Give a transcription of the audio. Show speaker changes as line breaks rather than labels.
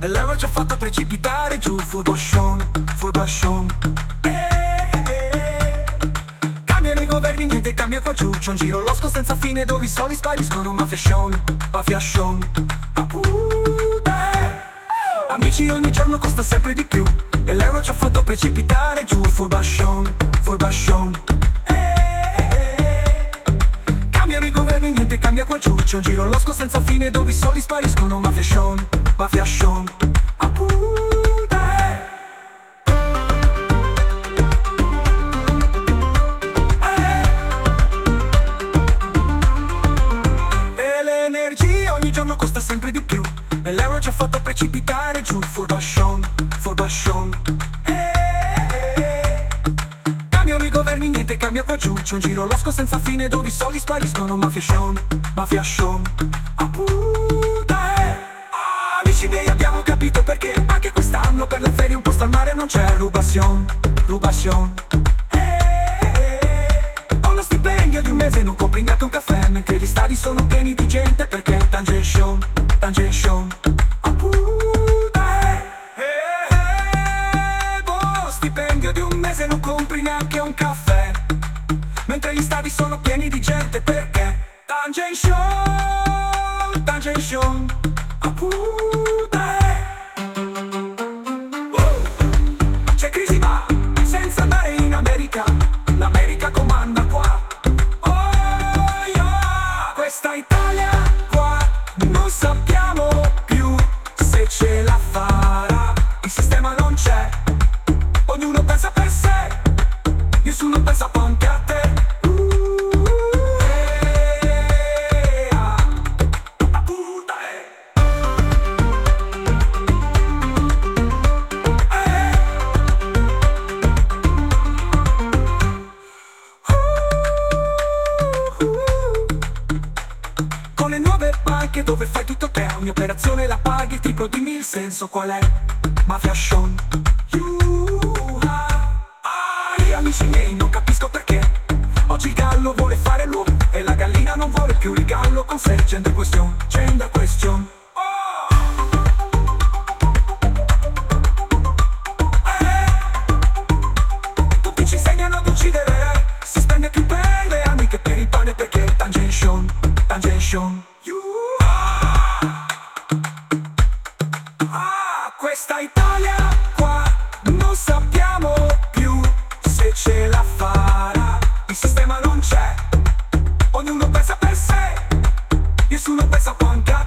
E l'euro ci ha fatto precipitare giù. Furbascion, furbascion eh, eh, eh. Cambiano i governi, niente cambia qua giù. C'è un giro losco senza fine dove i soldi spariscono. Ma fashion, ma fashion. Amici ogni giorno costa sempre di più. E l'euro ci ha fatto precipitare giù. Furbascion, furbascion Cambiano i governi, niente cambia qua giù Un giro losco senza fine dove i soldi spariscono Ma fashion, ma fashion Appunta E l'energia ogni giorno costa sempre di più. E l'euro ci ha fatto precipitare giù. Furbascion, furbascion. eh. Cambia qua C'è un giro losco senza fine dove i soldi spariscono Mafia show, mafia show Appunta eh. Amici miei abbiamo capito perché Anche quest'anno per le ferie un posto al mare non c'è Rubascion, rubascion Ho lo stipendio di un mese e non compri neanche un caffè Mentre gli stadi sono pieni di gente perché Tangention, Mentre gli stadi sono pieni di gente perché Tangention, Tangention Appunta eh. Oh, C'è crisi ma senza andare in America L'America comanda qua Oh, yeah. Questa Italia qua Non sappiamo più se ce la Con nuove banche dove fai tutto te. Ogni operazione la paghi, tipo dimmi il senso qual è. Mafia Sean Ai amici miei non capisco perché. Oggi il gallo vuole fare l'uovo E la gallina non vuole più il gallo con sé. Gender question, gender question Nation. Ah, questa Italia qua non sappiamo più se ce la farà. Il sistema non c'è, ognuno pensa per sé, nessuno pensa a quanto.